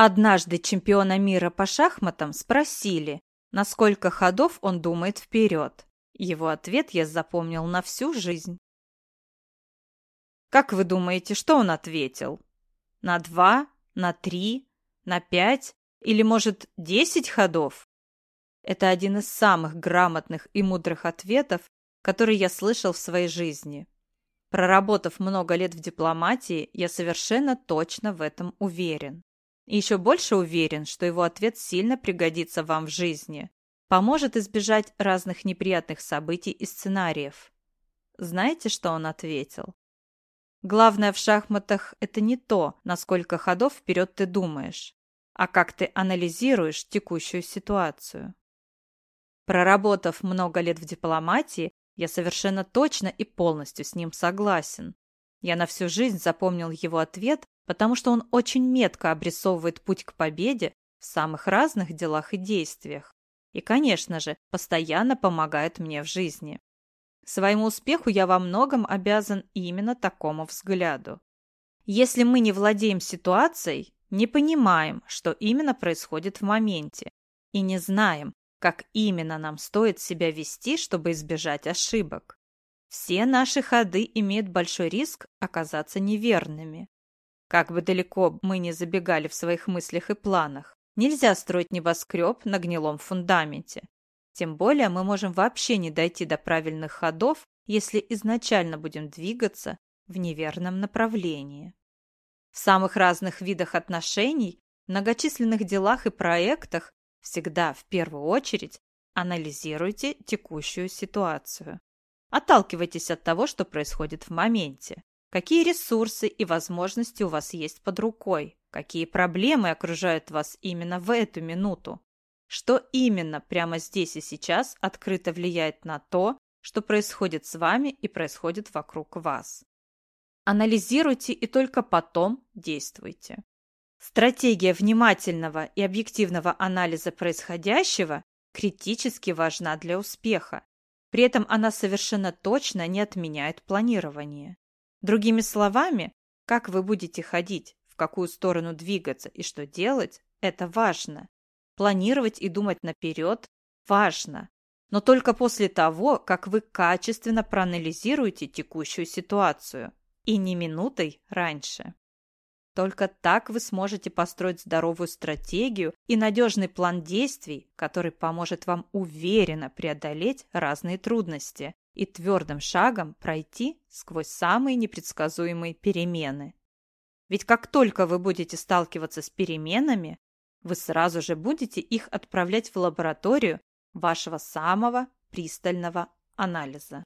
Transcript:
Однажды чемпиона мира по шахматам спросили, на сколько ходов он думает вперед. Его ответ я запомнил на всю жизнь. Как вы думаете, что он ответил? На два? На три? На пять? Или, может, десять ходов? Это один из самых грамотных и мудрых ответов, которые я слышал в своей жизни. Проработав много лет в дипломатии, я совершенно точно в этом уверен. И еще больше уверен, что его ответ сильно пригодится вам в жизни. Поможет избежать разных неприятных событий и сценариев. Знаете, что он ответил? Главное в шахматах – это не то, на сколько ходов вперед ты думаешь, а как ты анализируешь текущую ситуацию. Проработав много лет в дипломатии, я совершенно точно и полностью с ним согласен. Я на всю жизнь запомнил его ответ потому что он очень метко обрисовывает путь к победе в самых разных делах и действиях. И, конечно же, постоянно помогает мне в жизни. Своему успеху я во многом обязан именно такому взгляду. Если мы не владеем ситуацией, не понимаем, что именно происходит в моменте, и не знаем, как именно нам стоит себя вести, чтобы избежать ошибок. Все наши ходы имеют большой риск оказаться неверными. Как бы далеко мы ни забегали в своих мыслях и планах, нельзя строить небоскреб на гнилом фундаменте. Тем более мы можем вообще не дойти до правильных ходов, если изначально будем двигаться в неверном направлении. В самых разных видах отношений, многочисленных делах и проектах всегда в первую очередь анализируйте текущую ситуацию. Отталкивайтесь от того, что происходит в моменте. Какие ресурсы и возможности у вас есть под рукой? Какие проблемы окружают вас именно в эту минуту? Что именно прямо здесь и сейчас открыто влияет на то, что происходит с вами и происходит вокруг вас? Анализируйте и только потом действуйте. Стратегия внимательного и объективного анализа происходящего критически важна для успеха. При этом она совершенно точно не отменяет планирование. Другими словами, как вы будете ходить, в какую сторону двигаться и что делать – это важно. Планировать и думать наперед – важно. Но только после того, как вы качественно проанализируете текущую ситуацию. И не минутой раньше. Только так вы сможете построить здоровую стратегию и надежный план действий, который поможет вам уверенно преодолеть разные трудности и твердым шагом пройти сквозь самые непредсказуемые перемены. Ведь как только вы будете сталкиваться с переменами, вы сразу же будете их отправлять в лабораторию вашего самого пристального анализа.